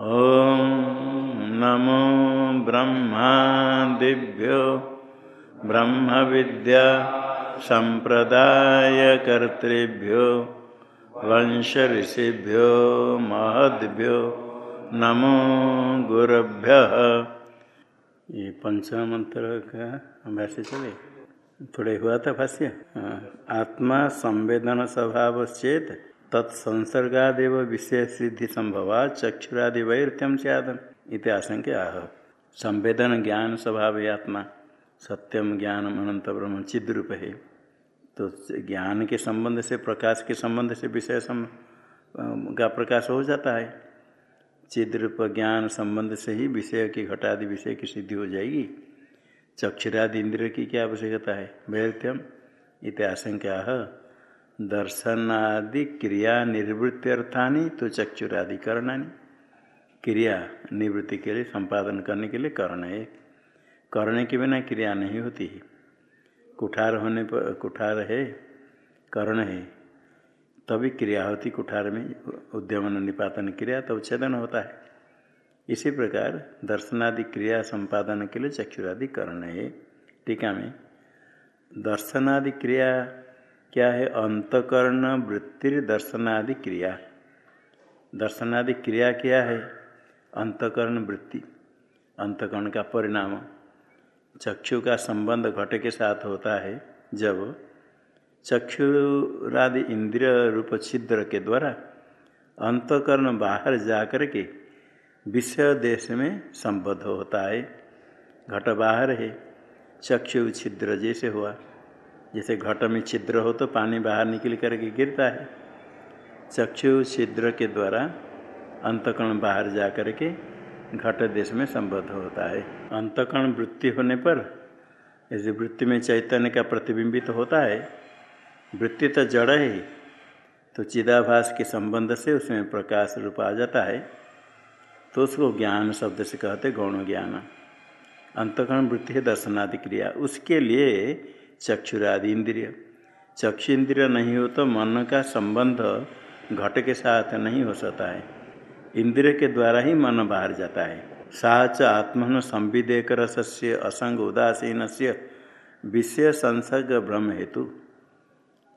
ॐ नमो ब्रह्मादिभ्यो ब्रह्मविद्या सम्प्रदायकर्तृभ्यो वंशऋषिभ्यो महद्भ्यो नमो गुरुभ्यः ये पंचम मंत्र का अभ्यास चले थोड़े हुआ था भाष्य हाँ। आत्मा संवेदन स्वभाव चेत तत्संसर्गादेव विषय सिद्धि संभवा चक्षुरादि वैर्थ्यम सदन इत आशंक आह। संवेदन ज्ञान स्वभाव आत्मा सत्यम ज्ञान अनंत ब्रह्म चिद्रूप है तो ज्ञान के संबंध से प्रकाश के संबंध से विषय का प्रकाश हो जाता है। चिद रूप ज्ञान संबंध से ही विषय की घटादि विषय की सिद्धि हो जाएगी। चक्षुरादि इंद्र की क्या आवश्यकता है? वैर्थ्यम इत आशंका दर्शनादि क्रिया निवृत्ति अर्थानी तो चक्षुरादि करणानी। क्रिया निवृत्ति के लिए, संपादन करने के लिए कर्ण है। करने के बिना क्रिया नहीं होती। है कुठार होने पर, कुठार है, कर्ण है। तभी क्रिया होती कुठार में, उद्यमन निपातन क्रिया तब छेदन होता है। इसी प्रकार दर्शनादि क्रिया संपादन के लिए चक्षुरादि कर्ण है। टीका में। दर्शनादि क्रिया क्या है? अंतकरण वृत्ति दर्शनादि क्रिया। दर्शनादि क्रिया क्या है? अंतकरण, वृत्ति। अंतकरण का परिणाम। चक्षु का संबंध घट के साथ होता है जब चक्षुरादि इंद्रिय रूप छिद्र के द्वारा अंतकरण बाहर जाकर के विषय देश में संबद्ध होता है। घट बाहर है। चक्षु छिद्र जैसे हुआ। जैसे घट में छिद्र हो तो पानी बाहर निकल करके गिरता है। चक्षु छिद्र के द्वारा अंतकण बाहर जा कर के घट देश में संबद्ध होता है। अंतकण वृत्ति होने पर जैसे वृत्ति में चैतन्य का प्रतिबिंबित तो होता है। वृत्ति तो जड़ है तो चिदाभास के संबंध से उसमें प्रकाश रूप आ जाता है तो उसको ज्ञान शब्द से कहते गौण ज्ञान। अंतकरण वृत्ति है दर्शनादि क्रिया। उसके लिए चक्षुरादि इंद्रिय चक्षु इंद्रिय नहीं हो तो मन का संबंध घट के साथ नहीं हो सकता है। इंद्रिय के द्वारा ही मन बाहर जाता है। साच आत्मन संविदेक रस से असंग उदासीन से विषय संसर्ग ब्रह्म हेतु।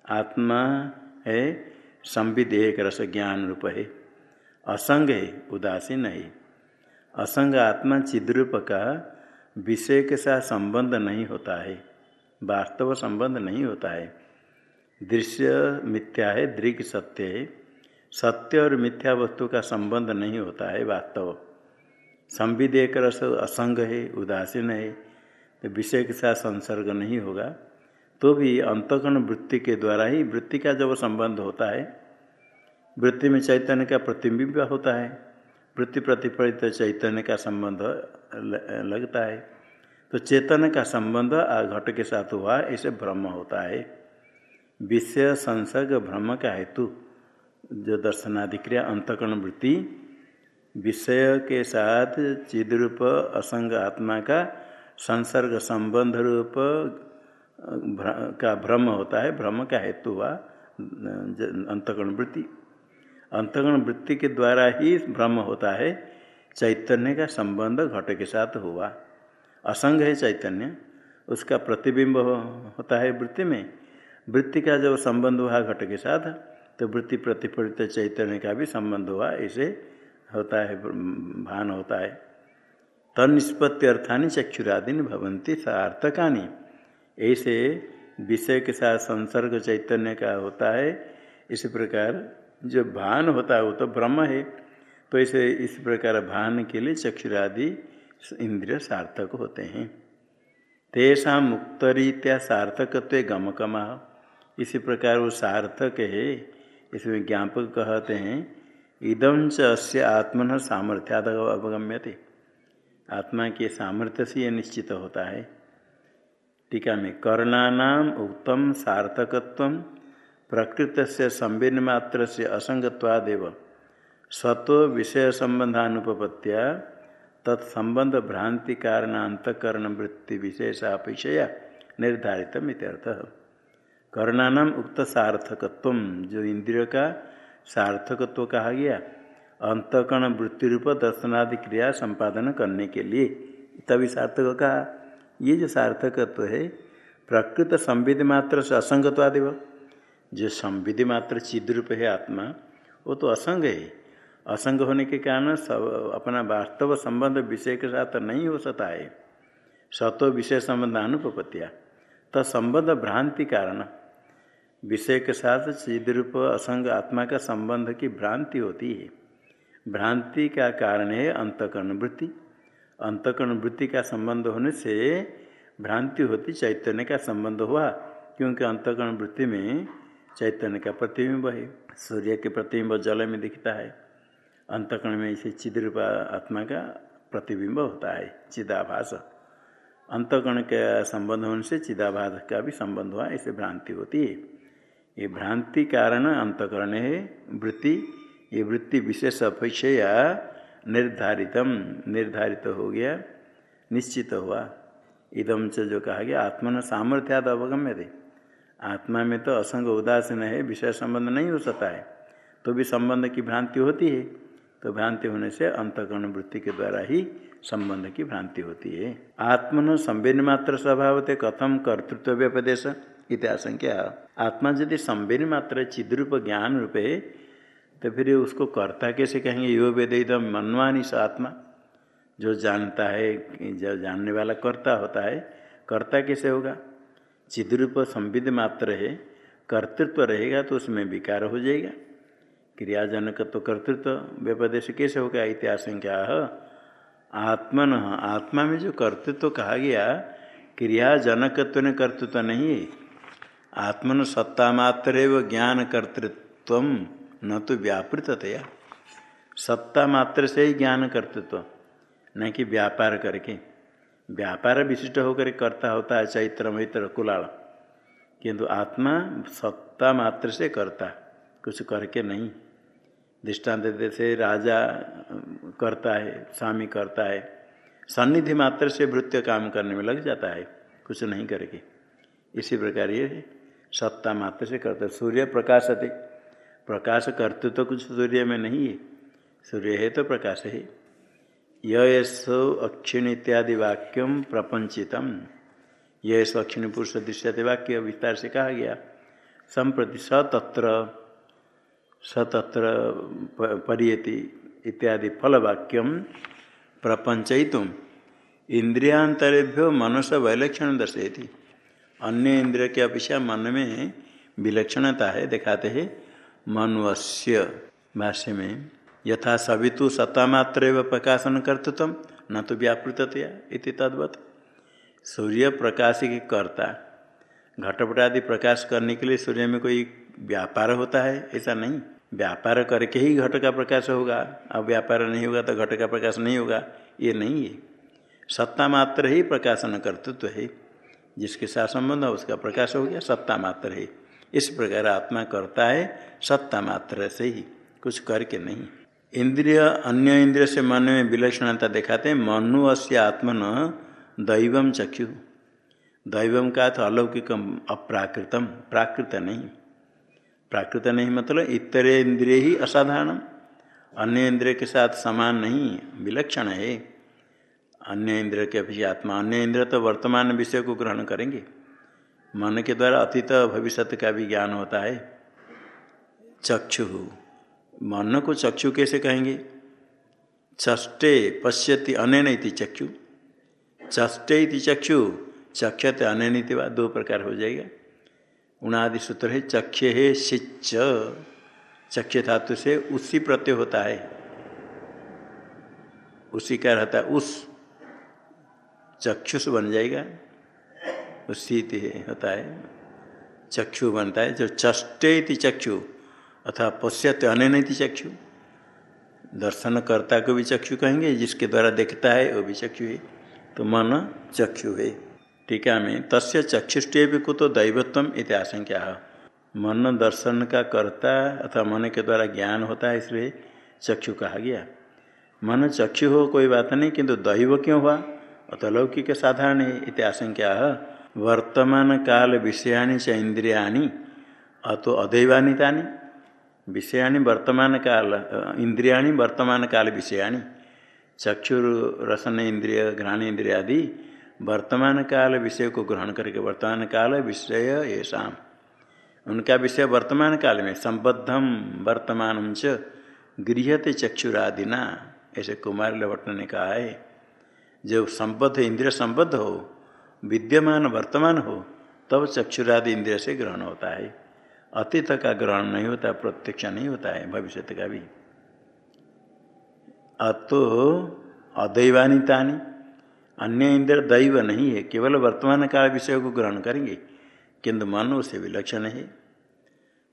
आत्मा है संविदेक रस ज्ञान रूप है। असंग है, उदासीन है। असंग आत्मा चिद्रूप का विषय के साथ संबंध नहीं होता है। वास्तव संबंध नहीं होता है। दृश्य मिथ्या है, दृग सत्य है। सत्य और मिथ्या वस्तु का संबंध नहीं होता है वास्तव। संविदेक रस असंग है, उदासीन है तो विषय के साथ संसर्ग नहीं होगा। तो भी अंतकरण वृत्ति के द्वारा ही वृत्ति का जब संबंध होता है, वृत्ति में चैतन्य का प्रतिबिंब होता है। वृत्ति प्रतिफलित चैतन्य का संबंध लगता है। तो चेतन का संबंध घट के साथ हुआ, ऐसे भ्रम होता है। विषय संसर्ग भ्रम का हेतु, जो दर्शनाधिक्रिया अंतकरण वृत्ति, विषय के साथ चिद रूप असंग आत्मा का संसर्ग संबंध रूप का भ्रम होता है। भ्रम का हेतु हुआ अंतकरण वृत्ति। अंतकरण वृत्ति के द्वारा ही भ्रम होता है। चैतन्य का संबंध घट के साथ हुआ। असंग है चैतन्य। उसका प्रतिबिंब होता है वृत्ति में। वृत्ति का जब संबंध हुआ घट के साथ तो वृत्ति प्रतिफलित चैतन्य का भी संबंध हुआ ऐसे होता है, भान होता है। तनिष्पत्ति अर्थानी चक्षुरादि भवंती सार्थकानी ऐसे विषय के साथ संसर्ग चैतन्य का होता है। इसी प्रकार जो भान होता है, वो तो ब्रह्म है। तो इसे इस प्रकार भान के लिए चक्षुरादि इंद्रिय सार्थक होते हैं। तेषा मुक्तरीत्या सार्थकत्व गमकमा। इसी प्रकार वो सार्थक है, इसमें ज्ञापक कहते हैं इदम च अस्य आत्मन सामर्थ्याद अवगम्यते। आत्मा के सामर्थ्य से यह निश्चित होता है। टीका में, कर्णानाम उत्तम सार्थकत्व प्रकृत से संवेद मात्र से असंगत्वादेव। स्वतो विषय संबंधानुपत्या तत्संबंध भ्रांति कारण अंतकरण वृत्ति विशेष अपेक्षया निर्धारित मित्यर्थ करणानाम उक्त सार्थकत्व, जो इंद्रिय का सार्थकत्व कहा गया अंतकण वृत्ति रूप दर्शनादि क्रिया संपादन करने के लिए। तभी सार्थक कहा, ये जो सार्थकत्व है, प्रकृत संविधि मात्र से असंगत्वादि जो संविधि मात्र चिद रूप है आत्मा, वो तो असंग है। असंग होने के कारण सब अपना वास्तव संबंध विषय के साथ नहीं हो सकता है। सतो विषय संबंध अनुपत्या तो संबंध भ्रांति कारण। विषय के साथ चिद रूप असंग आत्मा का संबंध की भ्रांति होती है। भ्रांति का कारण है अंतकरण वृत्ति अंतकरण वृत्ति का संबंध होने से भ्रांति होती चैतन्य का संबंध हुआ, क्योंकि अंतकरण वृत्ति में चैतन्य का प्रतिबिंब है। सूर्य के प्रतिबिंब जल में दिखता है। अंतकरण में इसे चिद्रूप आत्मा का प्रतिबिंब होता है, चिदाभास। अंतकरण के संबंध होने से चिदाभास का भी संबंध हुआ, इसे भ्रांति होती है। ये भ्रांति कारण अंतकरण है, वृत्ति। ये वृत्ति विशेष अपेक्षा निर्धारितम, निर्धारित हो गया, निश्चित हुआ। इदम से जो कहा गया, आत्मन सामर्थ्याद अवगम्य थे आत्मा में तो असंग उदासीन है, विषय संबंध नहीं हो सकता है। तो भी संबंध की भ्रांति होती है। तो भ्रांति होने से अंतकरण वृत्ति के द्वारा ही संबंध की भ्रांति होती है। आत्मन संवेद मात्र स्वभाव थे कथम कर्तृत्व व्यपदेश इतिहासंख्या आत्मा यदि संवेद मात्र चिद्रूप ज्ञान रूपे तो फिर उसको कर्ता कैसे कहेंगे? यो वेद एकदम मनवानी स आत्मा। जो जानता है, जो जानने वाला कर्ता होता है, कर्ता कैसे होगा? चिद्रूप संविध मात्र है, कर्तृत्व रहेगा तो उसमें विकार हो जाएगा। क्रियाजनक तो कर्तृत्व व्यपदेश कैसे होगा इतिहास क्या आत्मन, आत्मा में जो कर्तृत्व कहा गया, क्रियाजनकत्व ने कर्तृत्व नहीं। है आत्मन सत्ता मात्र ज्ञान कर्तृत्व न तो व्यापृततया। सत्ता मात्र से ही ज्ञान कर्तृत्व, न कि व्यापार करके। व्यापार विशिष्ट होकर करता होता है, चैत्र, मित्र, कुलाल। किंतु आत्मा सत्ता मात्र से करता, कुछ करके नहीं। दृष्टांत जैसे राजा, करता है, स्वामी करता है। सन्निधि मात्र से वृत्य काम करने में लग जाता है, कुछ नहीं करके। इसी प्रकार ये सत्ता मात्र से करता है। सूर्य प्रकाश प्रकाशते प्रकाश करते तो कुछ सूर्य में नहीं है। सूर्य है तो प्रकाश है। यशो अक्षिण इत्यादि वाक्यम प्रपंचितम। यश अक्षिण पुरुष दृश्यते वाक्य विस्तार से कहा गया। संप्रति सतत्र सतत्र परियति इत्यादि फलवाक्यम प्रपंचयितुम इंद्रियांतरेभ्यो मनुष्य वैलक्षण दर्शयती। अन्य इंद्रिय के अपेक्षा मन में विलक्षणता है, दिखाते हैं। मनुष्य भाष्य में, यथा सवितु सत्तामात्र प्रकाशन कर्तृत्व, न तो व्यापृततया इति तद्वत। सूर्य प्रकाश की कर्ता घटपट आदि प्रकाश करने के लिए सूर्य में कोई व्यापार होता है, ऐसा नहीं। व्यापार करके ही घट का प्रकाश होगा। अब व्यापार नहीं होगा तो घट का प्रकाश नहीं होगा। ये नहीं है। सत्ता मात्र ही प्रकाशन कर्तृत्व है। जिसके साथ संबंध है, उसका प्रकाश हो गया, सत्ता मात्र है। इस प्रकार आत्मा करता है, सत्ता मात्र से ही। कुछ करके नहीं। इंद्रिय, अन्य इंद्रिय से मन में विलक्षणता दिखाते हैं। मनु अस्य आत्मन दैवम चक्षु। दैवम का तो अलौकिक अप्राकृतम। प्राकृत नहीं। प्राकृत नहीं मतलब इतरे इंद्रिय ही असाधारण अन्य इंद्रिय के साथ समान नहीं, विलक्षण है। अन्य इंद्रिय के अभी आत्मा अन्य इंद्रिय तो वर्तमान विषय को ग्रहण करेंगे। मन के द्वारा अतीत भविष्य का भी ज्ञान होता है। चक्षु, मन को चक्षु कैसे कहेंगे? चष्टे पश्यति अनैन चक्षु। चष्टे चक्षु, चक्षते अनैनिति दो प्रकार हो जाएगा। उनादि सूत्र है चक्ष है शिच चक्ष धातु से उसी प्रत्यय होता है। उसी का रहता है उस। चक्षुष बन जाएगा। स्थिति होता है। चक्षु बनता है, जो चष्टे चक्षु, अथवा पश्यत अनैति चक्षु। दर्शनकर्ता को भी चक्षु कहेंगे, जिसके द्वारा देखता है, वो भी चक्षु है। तो मन चक्षु है। टीका में, तस्य चक्षुष्टि भी कुतो दैवत्व इतिहास क्या मन दर्शन का कर्ता अथवा मन के द्वारा ज्ञान होता है, इसलिए चक्षु कहा गया। मन चक्षु हो, कोई बात नहीं, किंतु दैव क्यों हुआ? अतः लौकिक साधारण है इतिहास क्या वर्तमान काल विषयाणी च इंद्रिया अतो अदैवानितानी विषयाणी वर्तमान काल, इंद्रियाणी वर्तमान काल विषयाणी। चक्षुर रसन इंद्रिय घ्राण इंद्रिय आदि वर्तमान काल विषय को ग्रहण करके, वर्तमान काल विषय ऐसा उनका विषय वर्तमान काल में संबद्धम वर्तमान च गृहते चक्षुरादिना, ऐसे कुमार लवट ने कहा है। जब संबद्ध इंद्रिय संबद्ध हो, विद्यमान वर्तमान हो, तब चक्षुरादि इंद्रिय से ग्रहण होता है। अतीत का ग्रहण नहीं होता, प्रत्यक्ष नहीं होता है भविष्य का भी। अतो अदैवानितानी अन्य इंद्र दैव नहीं है, केवल वर्तमान काल विषय को ग्रहण करेंगे। किंतु मन उसे विलक्षण है।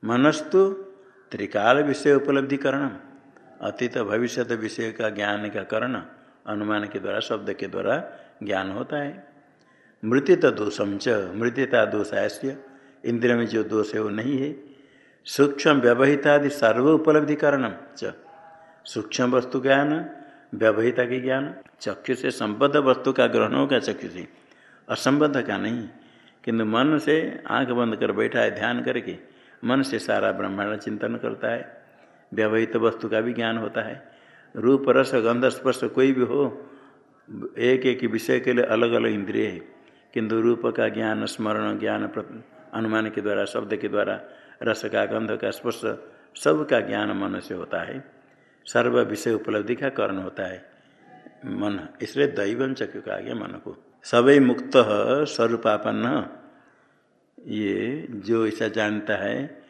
मनस्तु त्रिकाल विषय उपलब्धि करण अतीत भविष्य विषय का ज्ञान का करण अनुमान के द्वारा, शब्द के द्वारा ज्ञान होता है। मृतित दोषम च मृत्यता दोष ऐस्य इंद्र में जो दोष है वो नहीं है। सूक्ष्म व्यवहितादि सर्व उपलब्धि च। सूक्ष्म वस्तु ज्ञान व्यवहिता के ज्ञान, चक्षु से संबद्ध वस्तु का ग्रहण होगा चक्षु से। असंबद्ध का नहीं, किंतु मन से आँख बंद कर बैठा है, ध्यान करके। मन से सारा ब्रह्मांड चिंतन करता है। व्यवहित वस्तु का भी ज्ञान होता है। रूप, रस, गंध, स्पर्श कोई भी हो, एक एक विषय के लिए अलग अलग इंद्रिय है। किंतु रूप का ज्ञान, स्मरण, ज्ञान अनुमान के द्वारा, शब्द के द्वारा, रस का, गंध का, स्पर्श, सब का ज्ञान मन से होता है। सर्व विषय उपलब्धि का कारण होता है। मन, इसलिए दैवम चक्र का गया मन को? सभी मुक्त स्वरूपापन्न। ये जो ऐसा जानता है,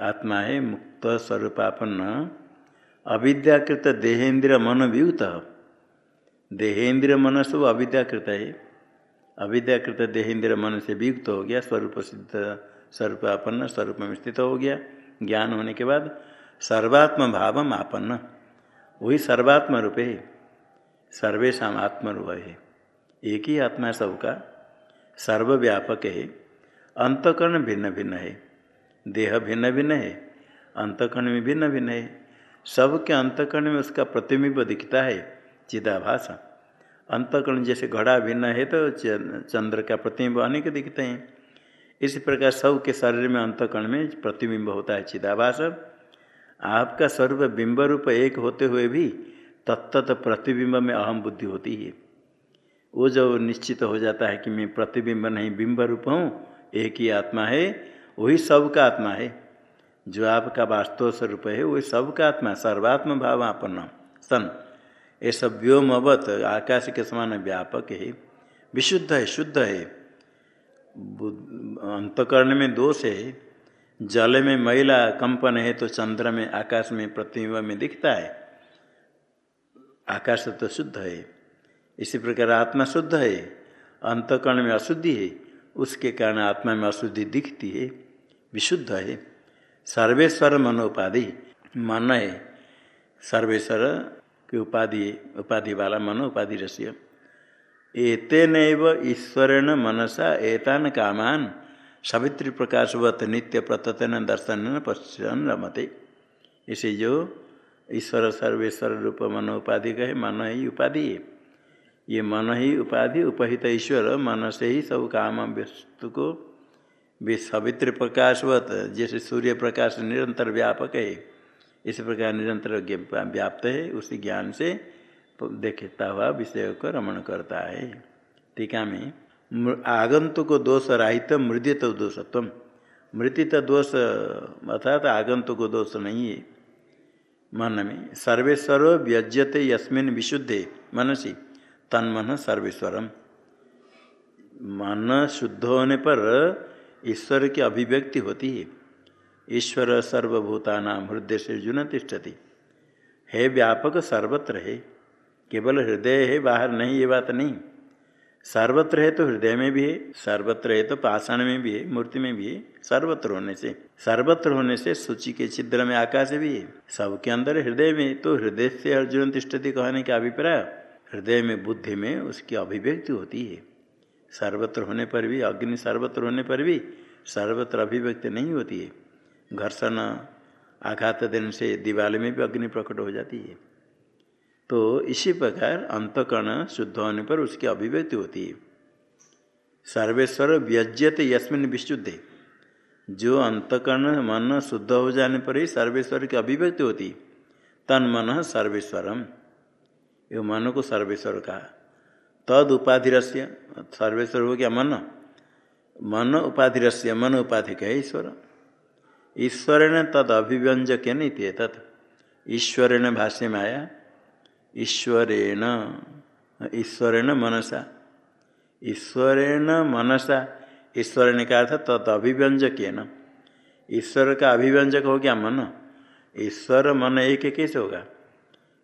आत्मा है, मुक्त स्वरूपापन्न। अविद्याकृत देहेन्द्र मन वियुत। देहेन्द्र मन सब अविद्याकृत है। अविद्याकृत देहेन्द्र मन से वियुक्त हो गया, स्वरूप सिद्ध, स्वरूपापन्न, स्वरूप में स्थित हो गया। ज्ञान होने के बाद सर्वात्म भाव आपन्न। वही सर्वात्म रूप सर्वेशा आत्मरूप है। एक ही आत्मा सबका सर्वव्यापक है। अंतकरण भिन्न भिन्न है। देह भिन्न भिन्न है। अंतकरण में भिन्न भिन्न है। सबके अंतकरण में उसका प्रतिबिंब दिखता है। चिदाभास। अंतकरण जैसे घड़ा भिन्न है तो चंद्र का प्रतिबिंब अनेक दिखते हैं। इसी प्रकार सब के शरीर में अंतकरण में प्रतिबिंब होता है। चिदाभास। आपका सर्व बिंब रूप एक होते हुए भी तत्त प्रतिबिंब में अहम बुद्धि होती है। वो जब निश्चित हो जाता है कि मैं प्रतिबिंब नहीं, बिंब रूप हूँ, एक ही आत्मा है, वही सबका आत्मा है। जो आपका वास्तव स्वरूप है, वही सबका आत्मा, सर्वात्म भाव आपन्न। सन, ये सब व्योम अवत, आकाश के समान व्यापक है। विशुद्ध है, शुद्ध है। अंतकरण में दोष है। जल में महिला कंपन है तो चंद्र में, आकाश में प्रतिबिंब में दिखता है। आकाश तो शुद्ध है। इसी प्रकार आत्मा शुद्ध है। अंतकरण में अशुद्धि है। उसके कारण आत्मा में अशुद्धि दिखती है। विशुद्ध है। सर्वेश्वर मनोपाधि मन है। सर्वेश्वर की उपाधि उपाधि वाला मनो उपाधि रस्य। एतेन ईश्वरेण मनसा एतान कामान। सवित्री प्रकाशवत नित्य प्रतन दर्शन, पश्चन, रमते। इसे जो ईश्वर सर्वेश्वर रूप मन उपाधि कहे, मन ही उपाधि है। ये मन ही उपाधि, उपहित ईश्वर, मन से ही सब काम वस्तु को भी सवित्र प्रकाशवत जैसे सूर्य प्रकाश निरंतर व्यापक है, इस प्रकार निरंतर व्याप्त है, उसी ज्ञान से देखता हुआ विषय को रमण करता है। टीका में आगंतुक दोष राहित मृदित दोषत्व मृतित दोष अर्थात आगंतुक दोष नहीं है। मन में सर्वेश्वर व्यज्यते यस्मिन विशुद्धे, मनसी, तन्मन सर्वेश्वरम। मन शुद्ध होने पर ईश्वर की अभिव्यक्ति होती है। ईश्वर सर्वभूतानाम हृदय से जुन तिष्ठति। है व्यापक सर्वत्र है। केवल हृदय है, बाहर नहीं, ये बात नहीं। सर्वत्र है तो हृदय में भी है, सर्वत्र है तो पाषाण में भी है, मूर्ति में भी है, सर्वत्र होने से, सर्वत्र होने से सूची के छिद्र में आकाश भी है। सबके अंदर हृदय में तो हृदय से अर्जुन तिष्ठति कहने का अभिप्राय, हृदय में बुद्धि में उसकी अभिव्यक्ति होती है। सर्वत्र होने पर भी, अग्नि सर्वत्र होने पर भी सर्वत्र अभिव्यक्ति नहीं होती है। घर्षण, आघात देने से दिवाली में भी अग्नि प्रकट हो जाती है। तो इसी प्रकार अंतकर्ण शुद्ध होने पर उसकी अभिव्यक्ति होती है। सर्वेश्वर व्यज्यते यस्मिन विशुद्धे जो अंतकरण मन शुद्ध हो जाने पर ही सर्वेश्वर की अभिव्यक्ति होती। तन मन सर्वेश्वरम। ये मन को सर्वेश्वर का तद उपाधि रस्य सर्वेश्वर हो गया मन। मन उपाधि रस्य मन उपाधि का ईश्वर। ईश्वर ने तद अभिव्यंजक नहीं थे तत् ईश्वर ने भाष्य में आया ईश्वरेण ईश्वरेण मनसा। ईश्वरेण मनसा ईश्वर ने कहा था तत् अभिव्यंजक न ईश्वर का अभिव्यंजक हो गया मन। ईश्वर मन एक कैसे होगा?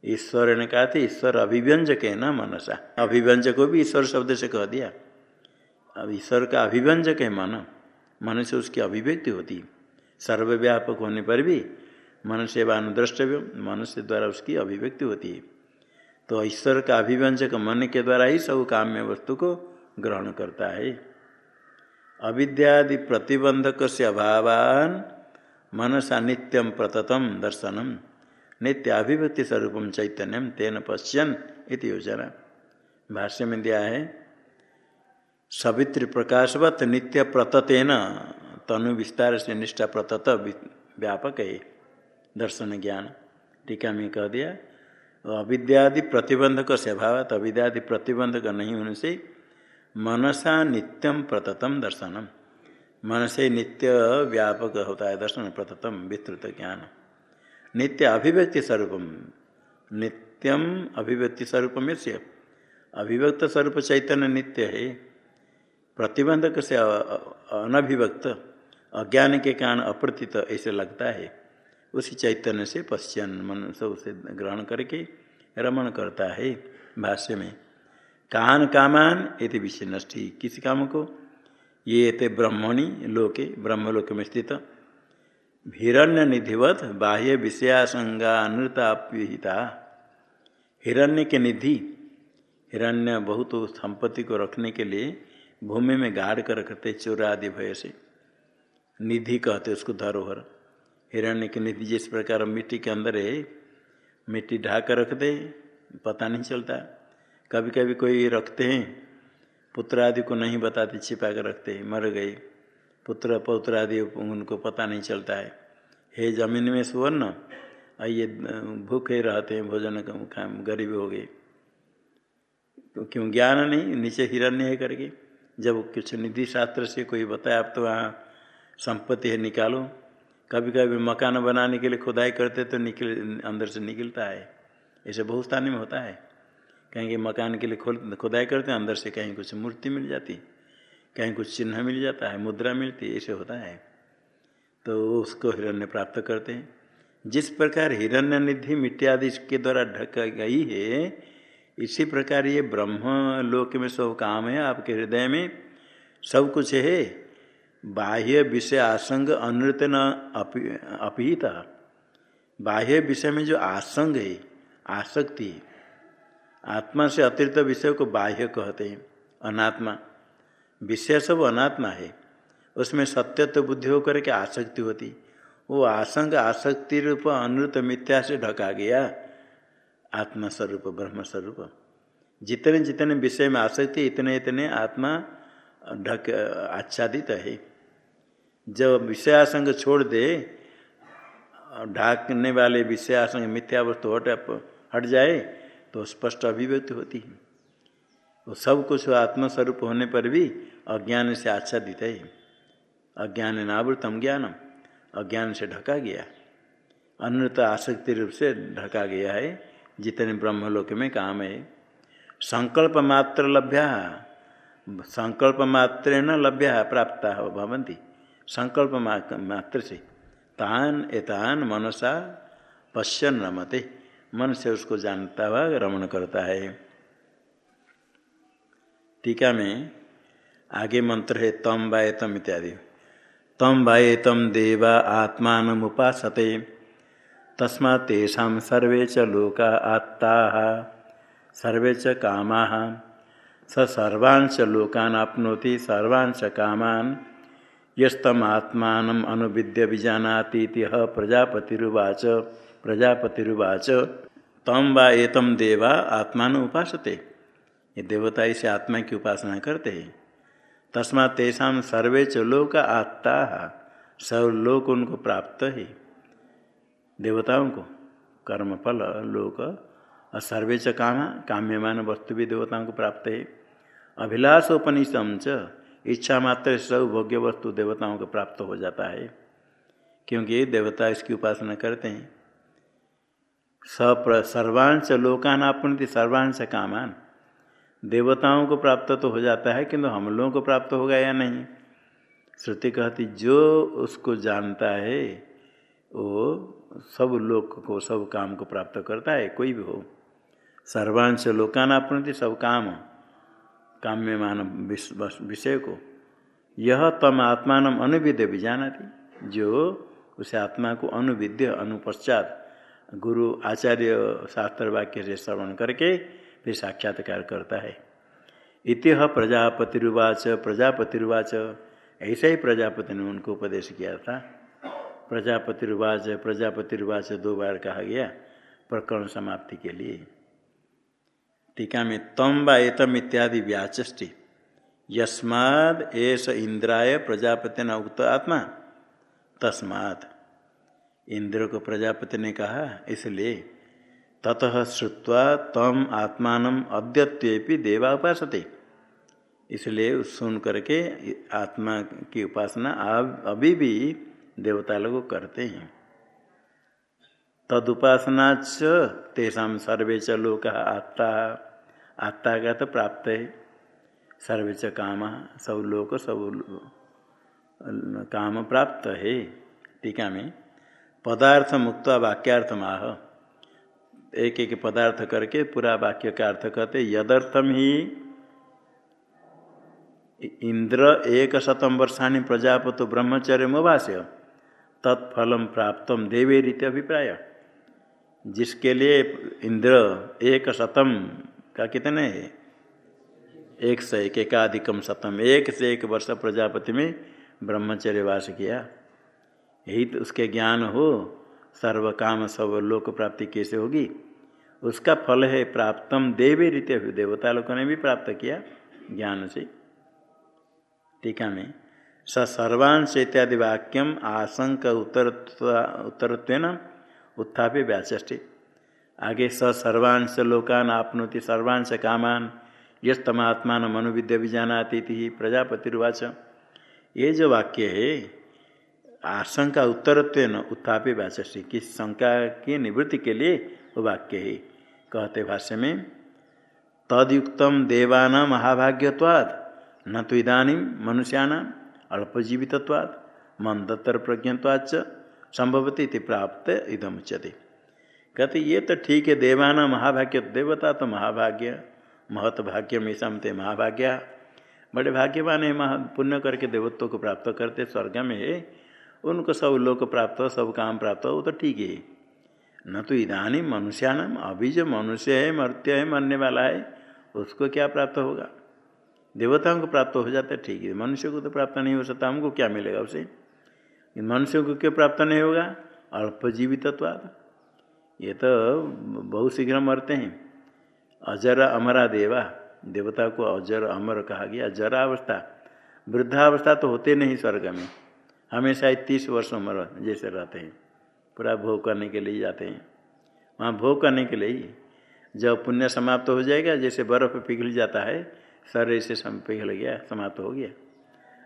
ईश्वर ने कहा था ईश्वर अभिव्यंजक है न मनसा। अभिव्यंजक को भी ईश्वर शब्द से कह दिया। अब ईश्वर का अभिव्यंजक है मन। मन से उसकी अभिव्यक्ति होती। सर्वव्यापक होने पर भी मन से अनुद्रष्टव्य मन द्वारा उसकी अभिव्यक्ति होती है। तो ईश्वर का अभिव्यंजक मन के द्वारा ही सब काम्य वस्तु को ग्रहण करता है। अविद्यादि प्रतिबंधक से अभावान मनसा नित्यम प्रततम दर्शनम, नित्य अभिव्यक्ति स्वरूपम चैतन्यम तेन पश्यन इति योजना। भाष्य में दिया है, सवित्र प्रकाशवत नित्य प्रततेन तनु विस्तार से निष्ठा प्रतत व्यापक है। दर्शन ज्ञान, टीका में कह दिया अविद्यादि प्रतिबंधक से अभाव अविद्यादि प्रतिबंधक नहीं होने से मनसा नित्यम प्रततम दर्शनम। मन से नित्य व्यापक होता है दर्शन, प्रततम, विस्तृत ज्ञान। नित्य अभिव्यक्ति स्वरूपम। नित्यम अभिव्यक्ति स्वरूप में से अभिव्यक्त स्वरूप चैतन्य नित्य है। प्रतिबंधक से अनभिव्यक्त, अज्ञान के कारण अप्रतित ऐसे लगता है। उसी चैतन्य से पश्चिम मन उसे ग्रहण करके रमण करता है भाष्य में। कान कामान इति विषय नष्टि किसी काम को? ये थे ब्रह्मणि लोके, ब्रह्मलोक में स्थित। हिरण्य निधिवत बाह्य विषयासंगानृताप्यहिता हिरण्य के निधि। हिरण्य बहुत संपत्ति को रखने के लिए भूमि में गाड़ कर रखते चोर आदि भय से। निधि कहते उसको धरोहर। हिरण्य की निधि जिस प्रकार मिट्टी के अंदर है, मिट्टी ढाक कर रखते पता नहीं चलता। कभी कभी कोई रखते हैं, पुत्र आदि को नहीं बताते, छिपा कर रखते हैं, मर गए। पुत्र, पौत्र आदि उनको पता नहीं चलता है। हे ज़मीन में सुवर्ण ये भूखे रहते हैं, भोजन काम, गरीब हो गए। तो क्यों ज्ञान नहीं? नीचे हिरण्य है करके। जब कुछ निधि शास्त्र से कोई बताया आप तो वहाँ संपत्ति है, निकालो। कभी कभी मकान बनाने के लिए खुदाई करते तो निकल, अंदर से निकलता है। ऐसे बहुत स्थान में होता है। कहीं कि मकान के लिए खोल, खुदाई करते हैं, अंदर से कहीं कुछ मूर्ति मिल जाती, कहीं कुछ चिन्ह मिल जाता है, मुद्रा मिलती, ऐसे होता है। तो उसको हिरण्य प्राप्त करते हैं। जिस प्रकार हिरण्य निधि मिट्टी आदि के द्वारा ढक गई है, इसी प्रकार ये ब्रह्म लोक में सब काम है, आपके हृदय में सब कुछ है। बाह्य विषय आसंग अनृत न अपीता बाह्य विषय में जो आसंग है, आसक्ति, आत्मा से अतिरिक्त विषय को बाह्य कहते हैं, अनात्मा। विषय सब अनात्मा है। उसमें सत्यत्व बुद्धि होकर के आसक्ति होती। वो आसंग आसक्ति रूप अनृत मिथ्या से ढका गया। आत्मा स्वरूप ब्रह्म स्वरूप जितने जितने विषय में आसक्ति, इतने इतने आत्मा ढक, आच्छादित है। जब विषयासंग छोड़ दे ढाकने वाले विषयासंग मिथ्या वस्तु हट हट जाए तो स्पष्ट अभिव्यक्ति होती है। तो सब कुछ आत्मस्वरूप होने पर भी अज्ञान से आच्छा आच्छादित है। अज्ञान नावृतम ज्ञानम, अज्ञान से ढका गया। अनृत आसक्ति रूप से ढका गया है, जितने ब्रह्मलोक में काम है। संकल्प मात्र लभ्या, संकल्प न लभ्या प्राप्त भवंती संकल्प मात्र से। तान, एतान, मनसा पश्यन रमते मन से उसको जानता हुआ रमण करता है। टीका में आगे मंत्र है, तम वायतम इत्यादि। तम वायतम देवा आत्मान उपासते तस्मा तेषा सर्वे च लोका आत्ता। सर्वे च कामा। स सर्वांश लोकान आपनोति सर्वांश कामान। यस्तम आत्मान अनुविद्य विजानाती प्रजापतिरुवाच प्रजापतिरुवाच। तम वा एतम देवा आत्मान उपासते। ये देवता इसे आत्मा की उपासना करते हैं। तस्मा तेषा सर्वे च लोक आत्ता सब उनको प्राप्त है। देवताओं को कर्म फल लोक और सर्वे च काम काम्यमान वस्तु भी देवताओं को प्राप्त है। अभिलाषोपनिषम च इच्छा मात्र सब भोग्य वस्तु देवताओं को प्राप्त हो जाता है, क्योंकि देवता इसकी उपासना करते हैं। सप्र, सर्वांश लोकानापनति, सर्वांश कामान। देवताओं को प्राप्त तो हो जाता है, किंतु हम लोगों को प्राप्त होगा या नहीं? श्रुति कहती, जो उसको जानता है, वो सब लोक को, सब काम को प्राप्त करता है, कोई भी हो। सर्वांश लोकानापनति, सब काम काम्य मान विषय को। यह तम आत्मान अनुविद्य भी जाना थी जो उसे आत्मा को अनुविद्य, अनुपश्चात गुरु आचार्य शास्त्र वाक्य से श्रवण करके फिर साक्षात्कार करता है। इतिह प्रजापतिरुवाच प्रजापतिरुवाच, ऐसा ही प्रजापति ने उनको उपदेश किया था। प्रजापतिरुवाच प्रजापतिरुवाच दो बार कहा गया, प्रकरण समाप्ति के लिए। टीका में तम व एतम इत्यादि व्याचष्टि यस्माद एस इंद्राय प्रजापति न उक्त आत्मा। तस्मात्। इंद्र को प्रजापति ने कहा, इसलिए ततः श्रुवा तम आत्मान अद्यत्वेपि देवा उपासते। इसलिए सुन करके आत्मा की उपासना अभी भी देवता लोग करते हैं। तदुपासना तेषा सर्वे च लोक आत्ता। आत्ता का तो प्राप्त है सर्वे च काम सब लोग सब काम प्राप्त है टीका में पदार्थ मुक्त वाक्यार्थ आह एक एक पदार्थ करके पूरा वाक्य का अर्थ कहते यदर्थम ही इंद्र एक शतम वर्षाणी प्रजापत ब्रह्मचर्य मोभाष्य तत्फलम प्राप्त देवे रीति अभिप्राय। जिसके लिए इंद्र, एक शतम का कितने है? एक से एक, एकाधिकम शतम। एक से एक वर्ष प्रजापति में ब्रह्मचर्य वास किया। यही तो उसके ज्ञान हो। सर्व काम सब लोक प्राप्ति कैसे होगी? उसका फल है प्राप्तम देवी रीते देवता लोगों ने भी प्राप्त किया ज्ञान से। टीका में। स सर्वांश इत्यादि वाक्यम आशंक उत्तर उत्तरत्व उत्थापि व्याचष्टि आगे स सर्वांश लोकान आपनोति सर्वांश कामान। यस्तमात्मा मनुविद्या भी जानाती थी प्रजापतिर्वाच। ये जो वाक्य है आशंका उत्तरत्व उत्थापि व्याचष्टि किस शंका की निवृत्ति के लिए वो वाक्य है? कहते भाष्य में तदयुक्तम देवाना महाभाग्यवाद न तो इधानी मनुष्याण अल्पजीवित्वाद मंदतर प्रज्ञत्वाच संभवती थी प्राप्त इधम उच्यते कहते, ये तो ठीक है, देवाना महाभाग्य, देवता तो महाभाग्य, महत भाग्य में समते महाभाग्य। बड़े भाग्यवान है, महा पुण्य करके देवत्व को प्राप्त करते, स्वर्ग में है। उनको सब लोग प्राप्त हो सब काम प्राप्त हो वो तो ठीक है। न तो इधानी मनुष्यानम अभी जो मनुष्य है, मर्त्य है, मरने वाला है, उसको क्या प्राप्त होगा? देवताओं को प्राप्त हो जाता है, ठीक है। मनुष्य को तो प्राप्त नहीं हो सकता, हमको क्या मिलेगा उसे? मनुष्य को क्यों प्राप्त नहीं होगा? अल्प जीवित्वाद ये तो बहुत शीघ्र मरते हैं। अजर अमरा देवा। देवता को अजर अमर कहा गया। जरावस्था वृद्धावस्था तो होते नहीं स्वर्ग में। हमेशा ही तीस वर्ष उम्र जैसे रहते हैं। पूरा भोग करने के लिए जाते हैं। वहाँ भोग करने के लिए जब पुण्य समाप्त हो जाएगा, जैसे बर्फ़ पिघल जाता है सर से पिघल गया, समाप्त हो गया।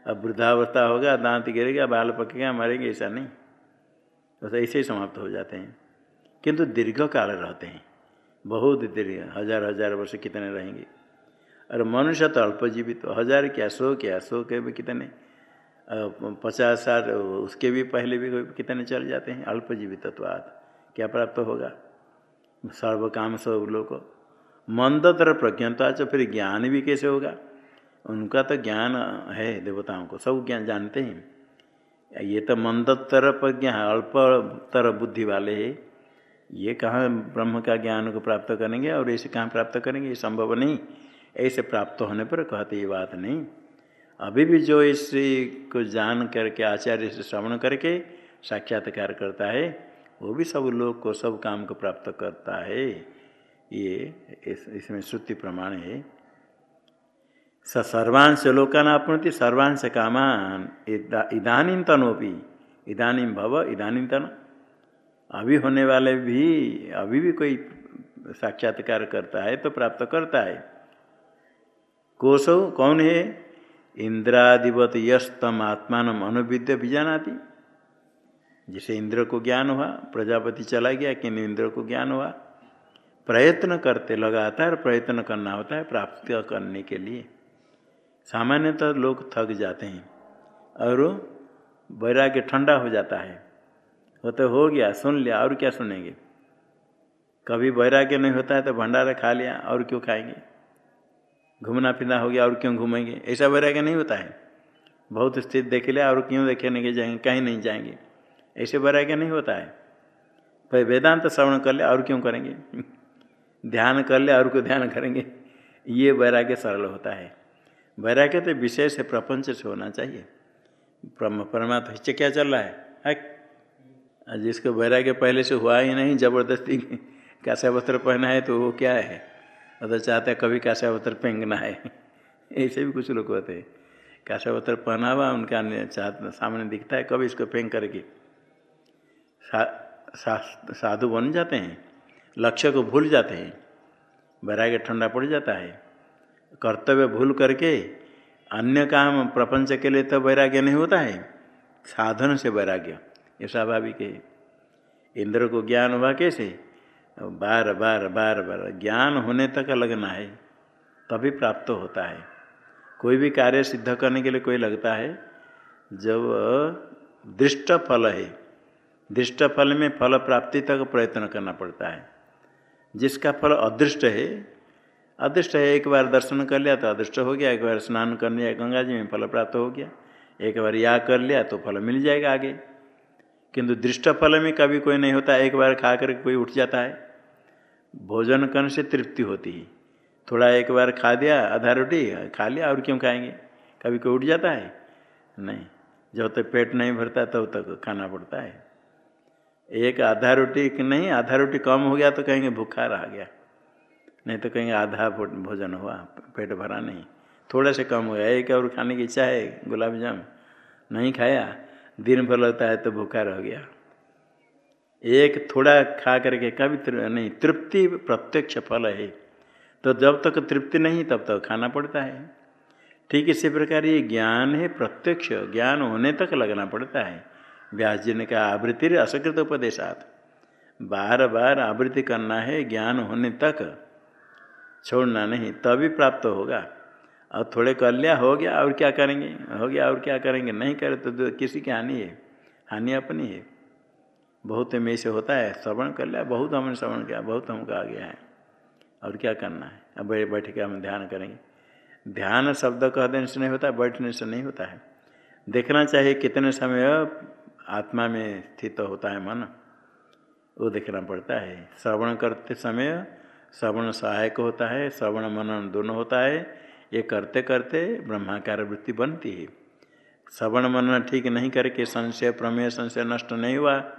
अब वृद्धावस्था होगा, दांत गिरेगा, बाल पकेगा, मरेंगे, ऐसा नहीं। बस तो ऐसे ही समाप्त हो जाते हैं। किंतु दीर्घ काल रहते हैं। बहुत दीर्घ, हज़ार हज़ार वर्ष कितने रहेंगे? और मनुष्य तो अल्पजीवित तो हज़ार क्या सौ क्या सौ के भी कितने? पचास साठ उसके भी पहले भी कितने चल जाते हैं? अल्पजीवित क्या प्राप्त होगा? सर्व काम सब लोग मंदतर प्रज्ञता तो फिर ज्ञान भी कैसे होगा? उनका तो ज्ञान है देवताओं को सब ज्ञान जानते हैं। ये तो मंदतर प्रज्ञा अल्पतर बुद्धि वाले है। ये कहाँ ब्रह्म का ज्ञान को प्राप्त करेंगे और ऐसे कहाँ प्राप्त करेंगे? ये संभव नहीं। ऐसे प्राप्त होने पर कहते ये बात नहीं। अभी भी जो इस को जान करके आचार्य से श्रवण करके साक्षात्कार करता है वो भी सब लोग को सब काम को प्राप्त करता है। ये इस, इसमें श्रुति प्रमाण है। स सर्वांश लोकान आपनति सर्वांश कामान। इदानीम तनोपी इदानीम भव इदानीम तन। अभी होने वाले भी, अभी भी कोई साक्षात्कार करता है तो प्राप्त करता है। कोशो कौन है? इंद्रादिवत यस्तम आत्मान अनुविद्य भी जानाती जिसे इंद्र को ज्ञान हुआ, प्रजापति चला गया कि इंद्र को ज्ञान हुआ? प्रयत्न करते, लगातार प्रयत्न करना होता है, प्राप्त करने के लिए। सामान्यतः लोग थक जाते हैं और वैराग्य ठंडा हो जाता है। वो तो हो गया, सुन लिया, और क्या सुनेंगे? कभी वैराग्य नहीं होता है तो भंडारा खा लिया, और क्यों खाएँगे? घूमना फिरना हो गया, और क्यों घूमेंगे? ऐसा वैराग्य नहीं होता है। बहुत स्थिति देख लिया, और क्यों देखने के जाएँगे, कहीं नहीं जाएँगे। ऐसे वैराग्य नहीं होता है। भाई वेदांत तो श्रवण कर लिया, और क्यों करेंगे? ध्यान कर लिया, और क्यों ध्यान करेंगे? ये वैराग्य सरल होता है। वैराग्य तो विषय से प्रपंच से होना चाहिए। परमात्मा हिस्से क्या चल रहा है? जिसको वैराग्य पहले से हुआ ही नहीं ज़बरदस्ती कैसा वस्त्र पहना है तो वो क्या है? तो चाहते हैं कभी कैसा वस्त्र पहनना है। ऐसे भी कुछ लोग होते हैं। कैसा वस्त्र पहना हुआ उनका सामने दिखता है कभी इसको फेंक करके। सा, सा, साधु बन जाते हैं लक्ष्य को भूल जाते हैं। वैराग्य ठंडा पड़ जाता है। कर्तव्य भूल करके अन्य काम प्रपंच के लिए तो वैराग्य नहीं होता है, साधन से वैराग्य, ये स्वाभाविक है। इंद्र को ज्ञान हुआ कैसे? बार बार बार बार, ज्ञान होने तक लगना है, तभी प्राप्त होता है। कोई भी कार्य सिद्ध करने के लिए कोई लगता है, जब दृष्ट फल है, दृष्ट फल में फल प्राप्ति तक प्रयत्न करना पड़ता है। जिसका फल अदृष्ट है अदृष्ट है, एक बार दर्शन कर लिया तो अदृष्ट हो गया, एक बार स्नान कर लिया, गंगा जी में फल प्राप्त हो गया। एक बार या कर लिया तो फल मिल जाएगा आगे। किंतु दृष्ट फल में कभी कोई नहीं होता, एक बार खा कर कोई उठ जाता है। भोजन करने से तृप्ति होती है। थोड़ा एक बार खा दिया, आधा रोटी, खा लिया और क्यों खाएँगे? कभी कोई उठ जाता है? नहीं। जब तक पेट नहीं भरता, तब तक खाना पड़ता है। एक आधा रोटी, नहीं, आधा रोटी कम हो गया तो कहेंगे, भूखा रह गया। नहीं तो कहेंगे आधा भोजन हुआ, पेट भरा नहीं। थोड़ा से कम हो गया एक और खाने की इच्छा है, गुलाब जाम नहीं खाया, दिन भर लगता है तो भूखा रह गया। एक थोड़ा खा करके कभी नहीं, तृप्ति प्रत्यक्ष फल है। तो जब तक तृप्ति नहीं, तब तक खाना पड़ता है। ठीक इसी प्रकार ये ज्ञान है प्रत्यक्ष, ज्ञान होने तक लगना पड़ता है। व्यास जी ने कहा आवृत्ति असकृत उपदेशात। बार बार आवृत्ति करना है, ज्ञान होने तक। छोड़ना नहीं, तभी प्राप्त होगा। और थोड़े कर लिया हो गया, और क्या करेंगे? हो गया, और क्या करेंगे? नहीं करे तो किसी की हानि है। हानि अपनी है। बहुत में से होता है, श्रवण कर लिया, बहुत हमने श्रवण किया, बहुत हमको आ गया है और क्या करना है? अब बैठ के हम ध्यान करेंगे। ध्यान शब्द कह देने से नहीं होता, बैठने से नहीं होता है। देखना चाहिए कितने समय आत्मा में स्थित होता है मन। वो देखना पड़ता है। श्रवण करते समय श्रवण सहायक होता है, श्रवण मनन दोनों होता है, ये करते करते ब्रह्माकार वृत्ति बनती है। श्रवण मनन ठीक नहीं करके संशय, प्रमेय, संशय नष्ट नहीं हुआ।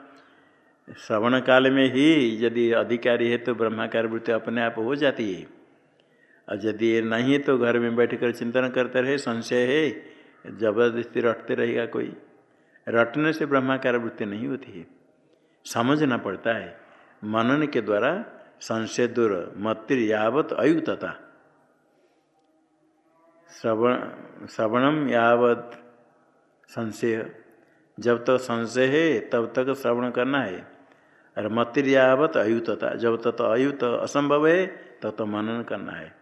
श्रवण काल में ही यदि अधिकारी है तो ब्रह्माकार वृत्ति अपने आप हो जाती है। और यदि ये नहीं है तो घर में बैठकर चिंतन करते रहे, संशय है, ज़बरदस्ती रटते रहेगा कोई। रटने से ब्रह्माकार वृत्ति नहीं होती है। समझना पड़ता है। मनन के द्वारा संशय दूर मतिर यावत अयुक्तता श्रवण श्रवणम यावत संशय। जब तक संशय है, तब तक श्रवण करना है। और मतिर यावत अयुतता, जब तक तो अयुत असंभव है, तब तो मनन करना है।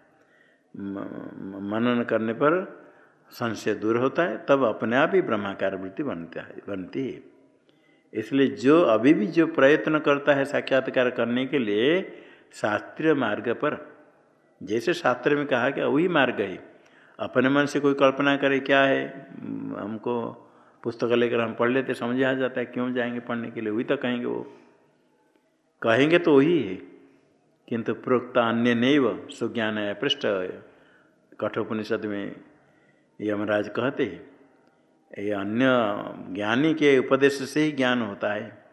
मनन करने पर संशय दूर होता है, तब अपने आप ही ब्रह्माकार वृत्ति बनता है, बनती है। इसलिए जो अभी भी जो प्रयत्न करता है साक्षात्कार करने के लिए शास्त्रीय मार्ग पर। जैसे शास्त्र में कहा गया, वही मार्ग है। अपने मन से कोई कल्पना करे, क्या है? हमको पुस्तक लेकर हम पढ़ लेते, समझ आ जाता है, क्यों जाएँगे पढ़ने के लिए? वही तो कहेंगे वो। कहेंगे तो वही है। किंतु प्रोक्त अन्य नैव सुज्ञान है पृष्ठ कठोपनिषद में यमराज कहते हैं, ये अन्य ज्ञानी के उपदेश से ही ज्ञान होता है।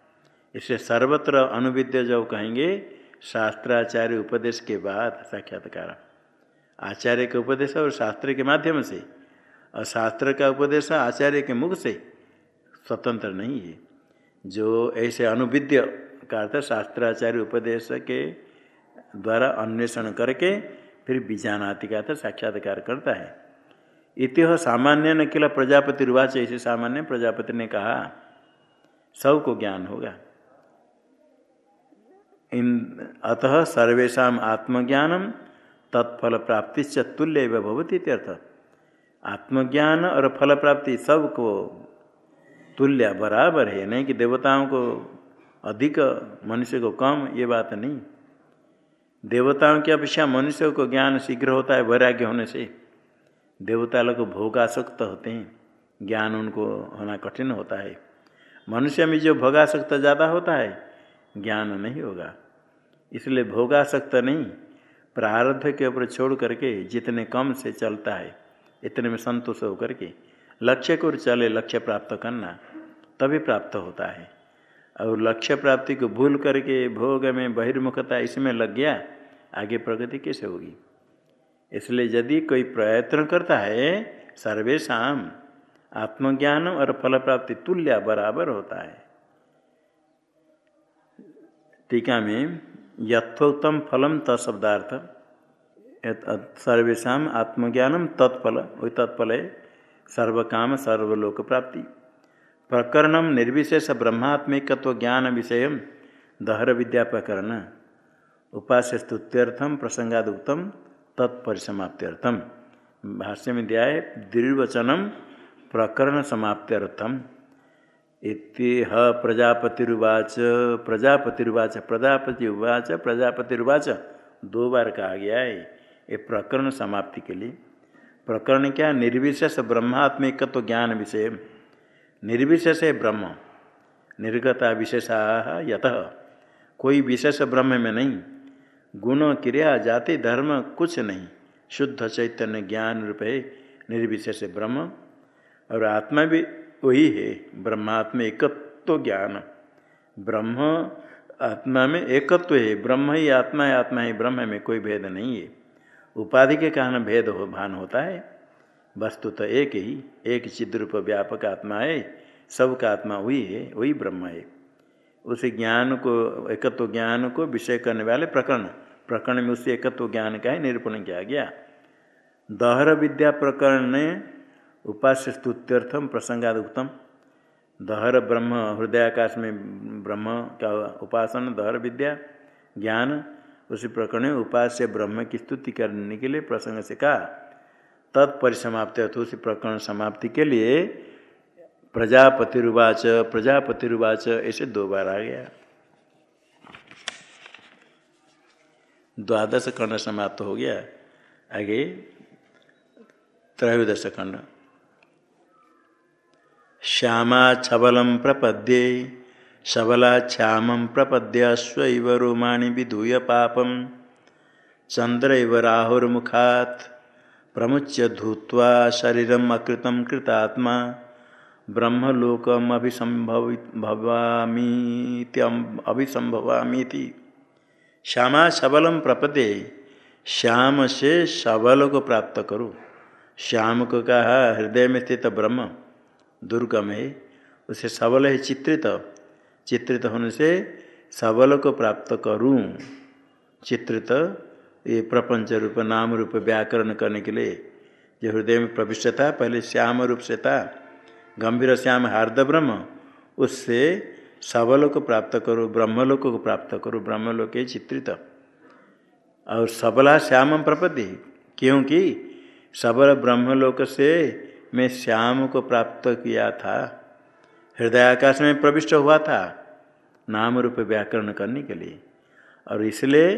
इससे सर्वत्र अनुविद्य जब कहेंगे शास्त्राचार्य उपदेश के बाद साक्षात्कार। आचार्य के उपदेश और शास्त्र के माध्यम से, और शास्त्र का उपदेश आचार्य के मुख से स्वतंत्र नहीं है। जो ऐसे अनुविद्य का अर्थ शास्त्राचार्य उपदेश के द्वारा अन्वेषण करके फिर बीजानाति का अर्थ साक्षात्कार करता है। इतिह सामान्य न किला प्रजापति रुवाच ऐसे सामान्य प्रजापति ने कहा सबको ज्ञान होगा। अतः सर्वेशा आत्मज्ञानम तत्फल प्राप्ति से तुल्य भवती इत्यर्थ आत्मज्ञान और फल प्राप्ति सबको तुल्य, बराबर है। नहीं कि देवताओं को अधिक, मनुष्य को कम, ये बात नहीं। देवताओं की अपेक्षा मनुष्य को ज्ञान शीघ्र होता है, वैराग्य होने से। देवता लोग भोगासक्त होते हैं। ज्ञान उनको होना कठिन होता है। मनुष्य में जो भोगासक्त ज़्यादा होता है, ज्ञान नहीं होगा। इसलिए भोगासक्त नहीं, प्रारब्ध के ऊपर छोड़ करके जितने कम से चलता है, इतने में संतोष होकर के लक्ष्य को चले, लक्ष्य प्राप्त करना तभी प्राप्त होता है। और लक्ष्य प्राप्ति को भूल करके भोग में बहिर्मुखता इसमें लग गया, आगे प्रगति कैसे होगी? इसलिए यदि कोई प्रयत्न करता है सर्वेशा आत्मज्ञान और फल प्राप्ति तुल्य बराबर होता है। टीका में यथोत्तम फलम तत्शब्दार्थ। सर्वेशा आत्मज्ञानम तत्फल वही तत्फल है सर्वकाम सर्वलोक प्राप्ति प्रकरण निर्विशेष ब्रह्मात्मिकत्व ज्ञान विषय दहर विद्या प्रकरण। उपास्य स्तुत्यर्थम प्रसंगादुक्तम तत्परिसमाप्त्यर्थम भाष्य में दिया है दीर्वचनम प्रकरण समाप्त्यर्थम इतिह प्रजापतिरुवाच प्रजापतिरुवाच प्रजापति उवाच प्रजापतिरुवाच। दो बार कहा गया है। ये प्रकरण समाप्ति के लिए। प्रकरण क्या? निर्विशेष ब्रह्मात्मिकत्व ज्ञान विषय। निर्विशेष है ब्रह्म। निर्गता विशेषा यत। कोई विशेष ब्रह्म में नहीं। गुण, क्रिया, जाति, धर्म कुछ नहीं। शुद्ध चैतन्य ज्ञान रूप है निर्विशेष ब्रह्म। और आत्मा भी वही है ब्रह्मात्म एकत्व ज्ञान। ब्रह्म आत्मा में एकत्व है, ब्रह्म ही आत्मा है, आत्मा ही ब्रह्म में कोई भेद नहीं है। उपाधि के कारण भेद हो, भान होता है। वस्तु तो एक ही, एक चिद्रूप व्यापक आत्मा है, सबका आत्मा वही है, वही ब्रह्म है। उस ज्ञान को, एकत्व ज्ञान को विषय करने वाले प्रकरण प्रकरण में उसी एकत्व ज्ञान का ही निरूपण किया गया। दहर विद्या प्रकरण ने उपास्य स्तुत्यर्थम प्रसंगाद उत्तम दहर ब्रह्म, हृदयाकाश में ब्रह्म का उपासन, दहर विद्या, ज्ञान, उसी प्रकरण उपास्य ब्रह्म की स्तुति करने के लिए प्रसंग से कहा। तत्परिसमाप्ति अर्थ उसी प्रकरण समाप्ति के लिए प्रजापतिरुवाच प्रजापतिरुवाच, ऐसे दो बार आ गया। द्वादश खंड समाप्त हो गया। आगे त्रयोदश खंड। श्यामा छबलम प्रपद्ये सबला श्याम प्रपद्य स्वैव रोमाणि विधूय पापम चंद्र राहुर्मुखात्, प्रमुच्य धूत्वा शरीरम अकृतम कृतात्मा ब्रह्मलोकम अभिसंभवामीति श्यामा सबलम प्रपदे श्याम से सबल को प्राप्त करो। श्याम को कहा हृदय में स्थित ब्रह्म दुर्गम है। उसे सबल है चित्रित। चित्रित होने से सबल को प्राप्त करूँ। चित्रित, ये प्रपंच रूप, नाम रूप, व्याकरण करने के लिए जो हृदय में प्रविष्ट था, पहले श्याम रूप से था, गंभीर श्याम हार्द ब्रह्म उससे सबलों को प्राप्त करो, ब्रह्मलोक को प्राप्त करो, ब्रह्मलोक चित्रित। और सबला श्याम प्रपति क्योंकि सबल ब्रह्मलोक से मैं श्याम को प्राप्त किया था। हृदयाकाश में प्रविष्ट हुआ था नाम रूप व्याकरण करने के लिए। और इसलिए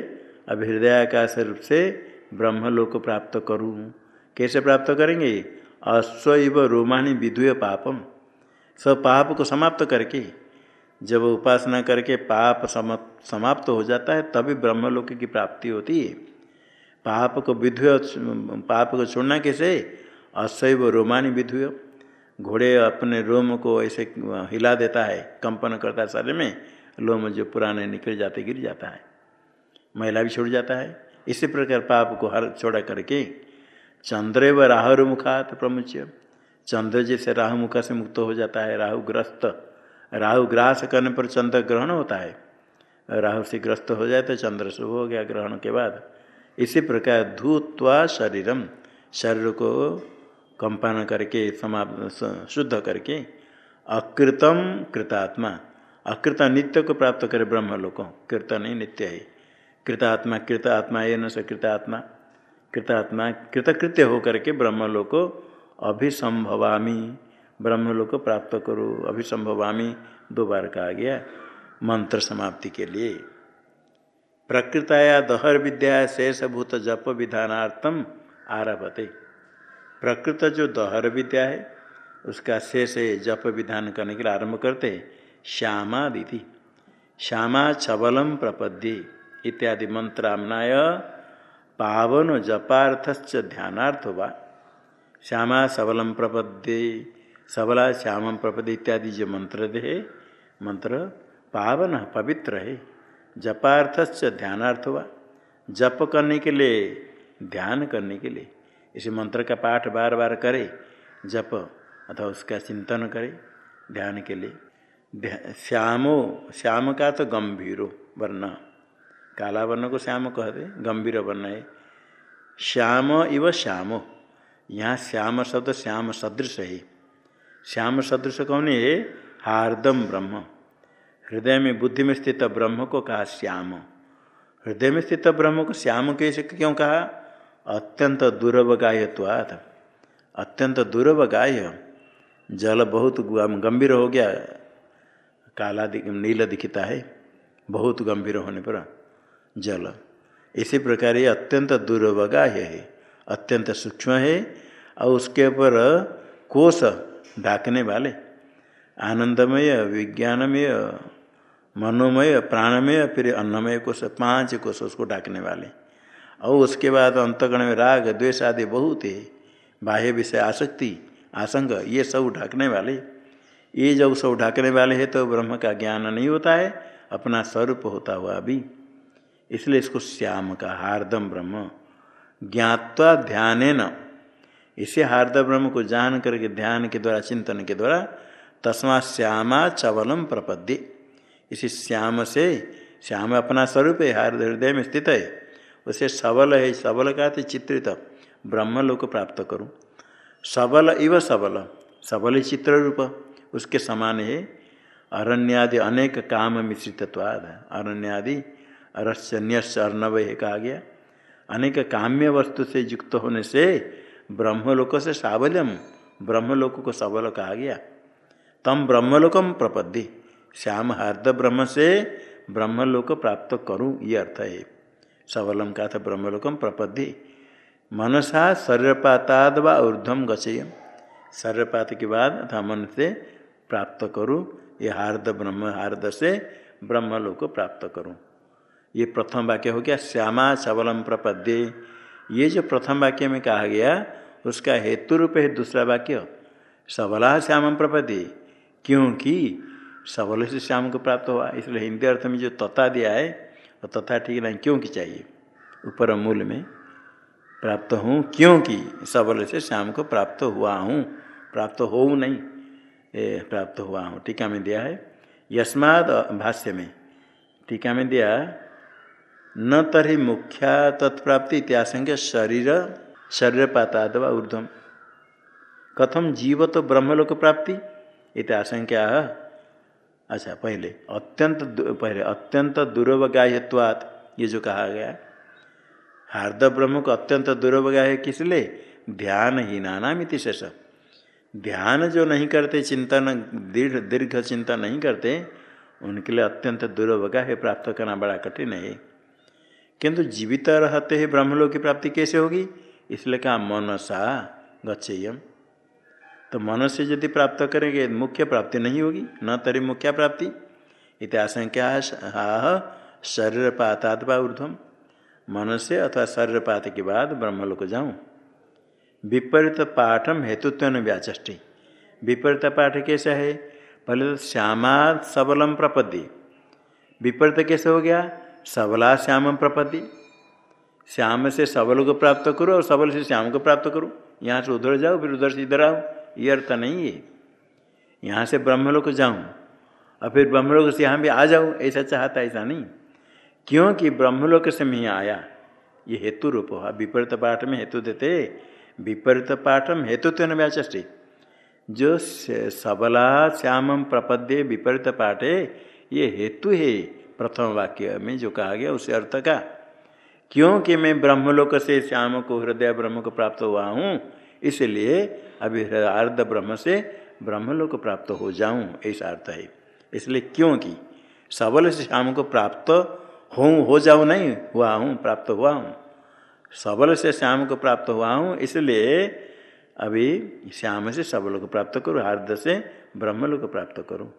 अब हृदयाकाश रूप से ब्रह्मलोक प्राप्त करूँ। कैसे प्राप्त करेंगे? अश्व रोमाणी विधुय पापम। सब पाप को समाप्त करके, जब उपासना करके पाप समाप्त हो जाता है, तभी ब्रह्मलोक की प्राप्ति होती है। पाप को विधुय पाप को छोड़ना कैसे? अशैव रोमानी विधुय। घोड़े अपने रोम को ऐसे हिला देता है, कंपन करता है शरीर में, लोम जो पुराने निकल जाते, गिर जाता है। महिला भी छूट जाता है। इसी प्रकार पाप को हर छोड़ा करके चंद्र व राहुर मुखात प्रमुच चंद्र जैसे राहु मुखा से मुक्त हो जाता है, राहु ग्रस्त। राहु ग्रास करने पर चंद्र ग्रहण होता है। राहु से ग्रस्त हो जाए तो चंद्र शुभ हो गया ग्रहण के बाद। इसी प्रकार धूत्वा शरीरम, शरीर को कंपन करके समाप्त शुद्ध करके, अकृतम कृतात्मा। अकृत नित्य को प्राप्त करे ब्रह्म लोग कृत नहीं, नित्य है। कृतात्मा कृत आत्मा ये न कृतात्मा। कृतात्मा, कृतकृत्य होकर के ब्रह्म लोग को अभिसंभवामी। ब्रह्म लोग को प्राप्त करो, अभिसंभवामी। दो बार कहा गया, मंत्र समाप्ति के लिए। प्रकृताया दहर विद्या शेषभूत जप विधानार्थम आरभते। प्रकृत जो दहर विद्या है, उसका शेष जप विधान करने के लिए आरंभ करते श्यामादिति। श्यामा छबलम प्रपद्ये इत्यादि मंत्रामनाय पावन जपार्थश्च ध्यानार्थ वा। श्यामा सबलम प्रपद्ये, सबला श्याम प्रपद इत्यादि जो मंत्र दे मंत्र पावन पवित्र है, जपार्थश्च ध्यानार्थ हुआ जप करने के लिए, ध्यान करने के लिए। इस मंत्र का पाठ बार बार करे, जप अथवा उसका चिंतन करे, ध्यान के लिए। श्यामो, श्याम का तो गंभीरो वर्ण। काला वर्ण को श्याम कहते गंभीर वर्ण है। श्याम इव श्यामो। यहाँ श्याम शब्द श्याम सदृश है। श्याम सदृश कौन है? हार्दम ब्रह्म। हृदय में बुद्धि में स्थित ब्रह्म को कहा श्याम। हृदय में स्थित ब्रह्म को श्याम कैसे क्यों कहा? अत्यंत दुर्व गायत्वाद अत्यंत दुर्व गाय जल बहुत गंभीर हो गया। काला दिख, नील दिखता है। बहुत गंभीर होने पर जल। इसी प्रकार ये अत्यंत दुर्वगाह्य है। अत्यंत सूक्ष्म है और उसके ऊपर कोष ढाकने वाले। आनंदमय विज्ञानमय मनोमय प्राणमय फिर अन्नमय कोष पाँच कोष उसको ढाकने वाले। और उसके बाद अंतगण में राग, द्वेष आदि बहुत है। बाह्य विषय, आसक्ति आसंग ये सब ढाकने वाले। ये जब सब ढाकने वाले हैं तो ब्रह्म का ज्ञान नहीं होता है, अपना स्वरूप होता हुआ अभी इसलिए इसको श्याम का हार्दम ब्रह्म। ज्ञात्वा ध्यान न इसे हार्द ब्रह्म को जान करके ध्यान के द्वारा, चिंतन के द्वारा तस्मा श्यामा चवलम प्रपद्य। इसी श्याम से, श्याम अपना स्वरूप है हर हृदय में स्थित है। उसे सबल है, सबल का चित्रित। ब्रह्म लोक प्राप्त करूँ। सबल इव सबल। सबल चित्र रूप। उसके समान है। अरण्यादि अनेक काम मिश्रितत्वाद। अरण्यादि अरस्य न्यस्य अर्णव कहा गया। अनेक काम्य वस्तु से युक्त होने से ब्रह्मलोक से सावल्यम ब्रह्मलोक को सबल कहा गया। तम ब्रह्मलोकम प्रपद्धि श्याम हार्द ब्रह्म से ब्रह्मलोक प्राप्त करूँ, ये अर्थ है। सबलम का था ब्रह्मलोकम प्रपद्य। मनसा शरीरपाताद व ऊर्धम गचय शरीरपात के बाद अथवा मन से प्राप्त करूँ, ये हार्द ब्रह्म, हार्द से ब्रह्मलोक प्राप्त करूँ। ये प्रथम वाक्य हो गया, श्यामा सबलम प्रपद्ये। ये जो प्रथम वाक्य में कहा गया, उसका हेतु रूप है दूसरा वाक्य, सबला श्याम प्रपद्ये। क्योंकि सबल से श्याम को प्राप्त हुआ, इसलिए हिंदी अर्थ में जो तथा दिया है वो तथा ठीक नहीं क्योंकि चाहिए? ऊपर मूल में प्राप्त हूँ क्योंकि सबल से श्याम को प्राप्त हुआ हूँ। प्राप्त हो नहीं ए, प्राप्त हुआ हूँ। टीका में दिया है यस्माद भाष्य में टीका में दिया न तरी मुख्या तत्प्राप्ति इत्याशंक शरीर शरीर पाताद व ऊर्धम कथम जीव तो ब्रह्मलोक प्राप्ति? इत्याशंका अच्छा पहले, अत्यंत पहले, अत्यंत दुर्वगाह्यवात ये जो कहा गया हार्द ब्रह्म को अत्यंत दुर्वगाह किस लिए? ध्यान ही नानामिति शेष ध्यान जो नहीं करते, चिंतन, दीर्घ दीर्घ चिंतन नहीं करते, उनके लिए अत्यंत दुर्वगा है, प्राप्त करना बड़ा कठिन है। किंतु जीवित रहते ही ब्रह्मलोक की प्राप्ति कैसे होगी? इसलिए कहा, मनसा गच्छेयम। तो मन से यदि प्राप्त करेंगे, मुख्य प्राप्ति नहीं होगी, न तरी मुख्य प्राप्ति। इत आशंका हा शरीर पाताद ऊर्धम मन से अथवा शरीर पात के बाद ब्रह्मलोक जाऊँ। विपरीत पाठम हेतुत्व व्याचष्टि। विपरीत पाठ कैसा है? पहले तो श्यामा सबलम प्रपदि विपरीत कैसे हो गया? सबला श्याम प्रपदि श्याम से सबल को प्राप्त करो और सबल से श्याम को प्राप्त करो। यहाँ से उधर जाओ, फिर उधर से इधर आओ। ये अर्थ नहीं है। यहाँ से ब्रह्मलोक जाऊँ, और फिर ब्रह्मलोक से यहाँ भी आ जाऊँ, ऐसा चाहता ऐसा नहीं। क्योंकि ब्रह्मलोक से मैं आया, ये हेतु रूप हुआ विपरीत पाठ में हेतु देते, विपरीत पाठम हेतु तो व्याचे जो सबला श्यामम प्रपद्य विपरीत पाठ, ये हेतु है प्रथम वाक्य में जो कहा गया, उसे अर्थ का। क्योंकि मैं ब्रह्मलोक से श्याम को हृदय ब्रह्म को प्राप्त हुआ हूँ, इसलिए अभी अर्ध ब्रह्म से ब्रह्मलोक प्राप्त हो जाऊँ, ऐसा अर्थ है। इसलिए क्योंकि सबल से श्याम को प्राप्त हूँ हो जाऊँ नहीं, हुआ हूँ, प्राप्त हुआ हूँ। सबल से श्याम को प्राप्त हुआ हूँ, इसलिए अभी श्याम से सबल को प्राप्त करूँ हार्द से ब्रह्मलोक को प्राप्त करूँ।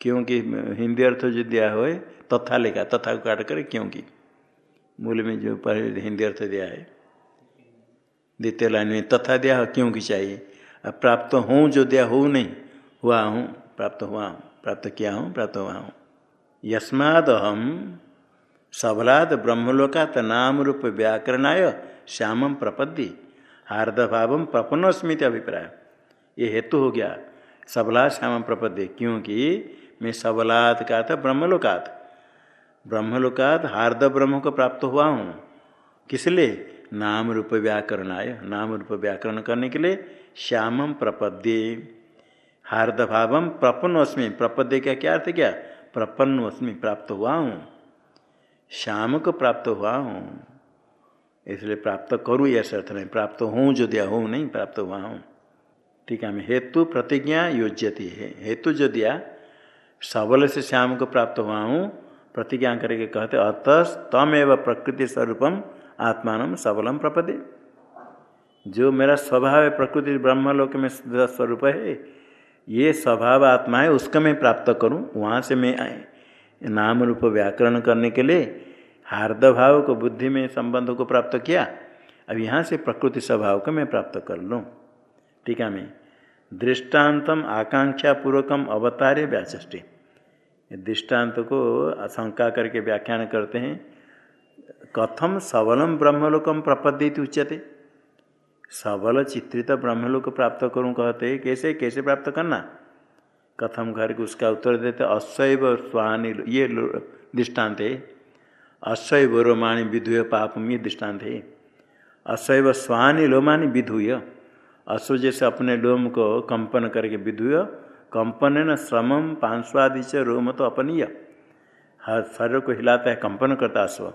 क्योंकि हिंदी अर्थ जो दिया हो, तथा लिखा, तथा को काट कर, क्योंकि मूल में जो पहले हिंदी अर्थ दिया है। द्वितीय लाइन में तथा दिया क्योंकि चाहिए अब प्राप्त हूँ जो दिया हो नहीं, हुआ हूँ, प्राप्त हुआ हूँ, प्राप्त किया हूँ, प्राप्त हुआ हूँ। यस्माद हम सबलाद ब्रह्मलोकात नाम रूप व्याकरणाय श्यामम प्रपद्य हार्द भाव प्रपन्नस्मित अभिप्राय। ये हेतु हो गया सबला श्याम प्रपद्य, क्योंकि मैं सबलाद का था ब्रह्मलोकात ब्रह्मलोकात हार्द ब्रह्म को प्राप्त हुआ हूँ। किस लिए? नाम रूप व्याकरण आय नाम रूप व्याकरण करने के लिए श्यामम प्रपद्ये। हार्द भावम प्रपन्नस्मी। प्रपद्य का क्या अर्थ क्या? प्रपन्नस्मी, प्राप्त हुआ हूँ। श्याम को प्राप्त हुआ हूँ। इसलिए प्राप्त करूँ यह अर्थ नहीं। प्राप्त हूँ जो दिया हूँ नहीं, प्राप्त हुआ हूँ। ठीक है मैं हेतु प्रतिज्ञा योज्यति है। हेतु जो दिया, सबल से श्याम को प्राप्त हुआ हूँ। प्रतिज्ञा करके कहते अतः तमेव प्रकृति स्वरूपम आत्मान सबलम प्रपदे। जो मेरा स्वभाव है, प्रकृति ब्रह्मलोक में स्वरूप है, ये स्वभाव आत्मा है, उसका मैं प्राप्त करूँ, वहाँ से मैं आए। नाम रूप व्याकरण करने के लिए हार्द भाव को, बुद्धि में संबंध को प्राप्त किया, अब यहाँ से प्रकृति स्वभाव को मैं प्राप्त कर लूँ। टीका में दृष्टान्तम आकांक्षा पूर्वकम अवतार्य व्याचष्टि दृष्टांत को शंका करके व्याख्यान करते हैं। कथम सबलम ब्रह्मलोकम प्रपद्यति उच्यते? सबल चित्रित ब्रह्मलोक प्राप्त करूँ कहते, कैसे कैसे प्राप्त करना? कथम घर के उसका उत्तर देते अशैव स्वानि ये दृष्टांत। है अशैव रोमाणी विधुय पापम ये दृष्टांत। है अशैव स्वानि लोमानी विधुय अश्व जैसे अपने लोम को कंपन करके विधुय कंपन न श्रमम पांचवादि से रोम तो अपनीय। हर, शरीर को हिलाता है, कंपन करता अश्व।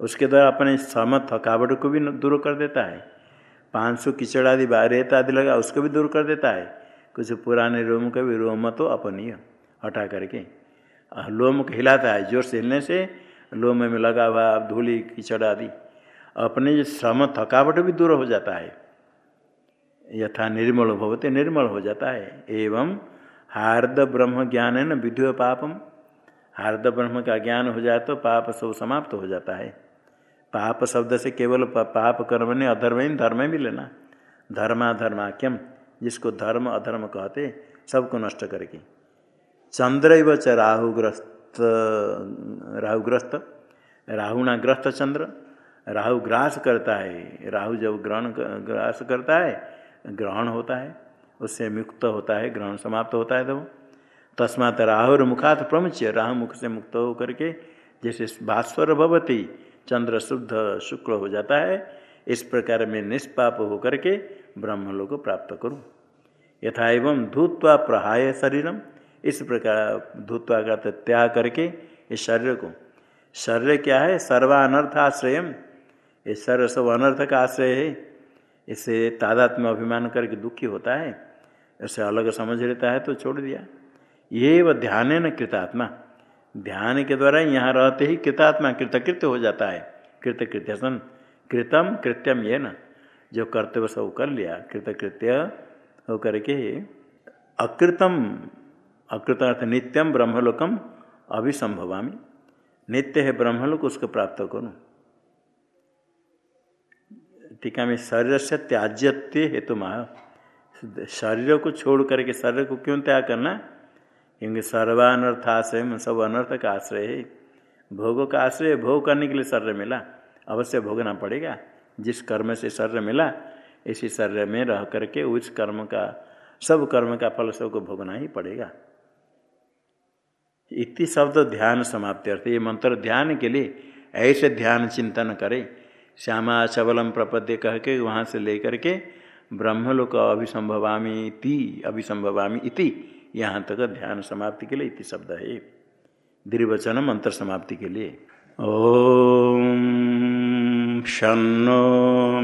उसके द्वारा अपने सम थकावट को भी दूर कर देता है। पाँच सौ किचड़ आदि रेत आदि लगा, उसको भी दूर कर देता है। कुछ पुराने रोम का भी रोम तो अपनीय, हटा करके। लोम को हिलाता है, ज़ोर से हिलने से लोम में लगा हुआ धूली, कीचड़ आदि। अपने श्रम थकावट भी दूर हो जाता है। यथा निर्मल भवते, निर्मल हो जाता है। एवं हार्द ब्रह्म ज्ञान है न विधु पापम हार्द ब्रह्म का ज्ञान हो जाए तो पाप सब समाप्त हो जाता है। पाप शब्द से केवल पाप कर्म ने अधर्म ही, धर्म भी लेना धर्माधर्माख्यम जिसको धर्म अधर्म कहते, सबको नष्ट करके चंद्र च राहुग्रस्त राहुग्रस्त राहुना ग्रस्त चंद्र, राहु ग्रास करता है, राहु जब ग्रहण ग्रास करता है, ग्रहण होता है, उससे मुक्त होता है, ग्रहण समाप्त होता है तो तस्मात राहुर मुखात प्रमुच्य, राहु मुख से मुक्त होकर के जैसे भास्वर भवती चंद्र शुद्ध शुक्ल हो जाता है, इस प्रकार में निष्पाप होकर के ब्रह्म को प्राप्त करूँ। यथा एवं धूत्वा प्रहाय शरीरम, इस प्रकार धूत्वा का त्याग करके इस शरीर को। शरीर क्या है? सर्वानर्थ आश्रय ये शरीर सब अनर्थ का आश्रय है। इसे तादात्म्य अभिमान करके दुखी होता है। ऐसे अलग समझ लेता है तो छोड़ दिया। ये व ध्यान न कृतात्मा। ध्यान के द्वारा यहाँ रहते ही कृतात्मा कृतकृत्य हो जाता है। कृतकृत्य सन कृतम कृत्यम ये न। जो कर्तव्य सब कर लिया, कृतकृत्य होकर के अकृतम अकृत अर्थ नित्यम ब्रह्मलोकम अभिसंभवामी। नित्य है ब्रह्मलोक, उसको प्राप्त करूँ। टीका में शरीर से त्याज्यत्य हेतु शरीर को छोड़ करके शरीर को क्यों त्याग करना? क्योंकि सर्वानर्थाश्रय सब अनर्थ का आश्रय है। भोगों का आश्रय भोग करने के लिए शरीर मिला। अवश्य भोगना पड़ेगा। जिस कर्म से शरीर मिला, इसी शरीर में रह करके उस कर्म का, सब कर्म का फल सबको भोगना ही पड़ेगा। इति शब्द ध्यान समाप्ति अर्थ ये मंत्र ध्यान के लिए ऐसे ध्यान चिंतन करे। श्यामा सबलम प्रपद्य कह के वहाँ से लेकर के ब्रह्मलोक अभिसंभवामी इति अभिसंभवामी इति। यहाँ तक ध्यान समाप्ति के लिए इति शब्द है। द्विवचन मंत्र समाप्ति के लिए। ओम शनो